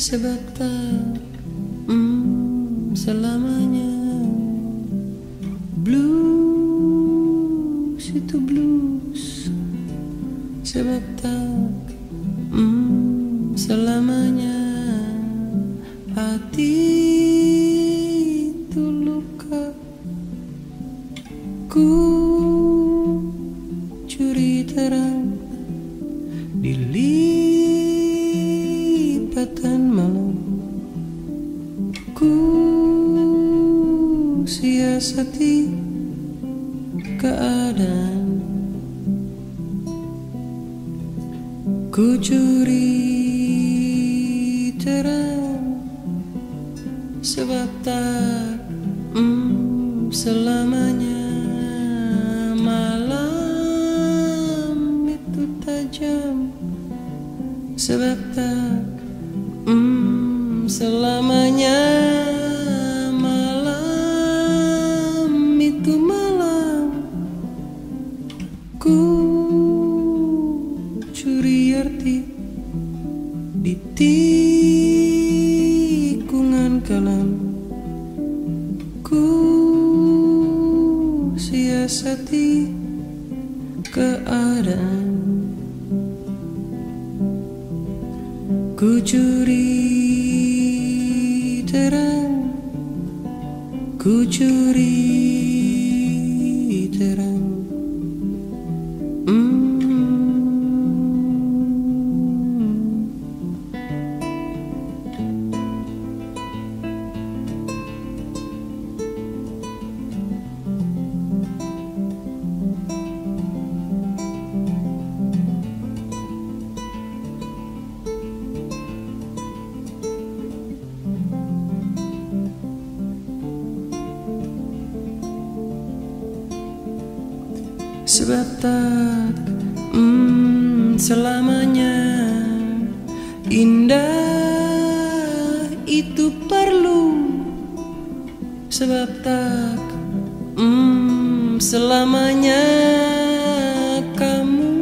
Sebab tak mm, selamanya Blues itu blues. Sebab tak mm, selamanya Hati itu luka. Ku curi terang di siasati keadaan. Ku curi terang sebab tak mm, selamanya malam itu tajam. Sebab tak tikungan kalam. Ku siasati keadaan. Ku curi terang. Ku curi terang Sebab tak mm, selamanya. Indah itu perlu Sebab tak mm, selamanya kamu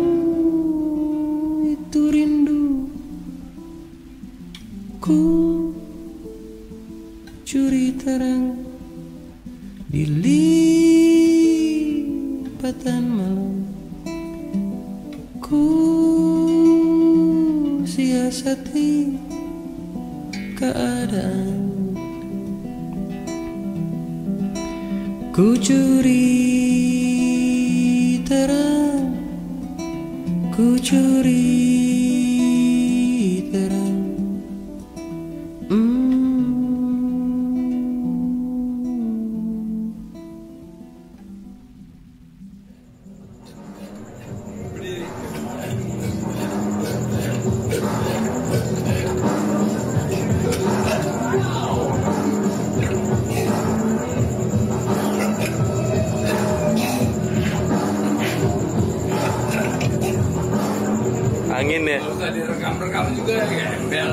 itu rindu Ku curi terang di ku siasati keadaan. Ku curi terang ku curi Angin ya. Usah direkam-rekam juga ya.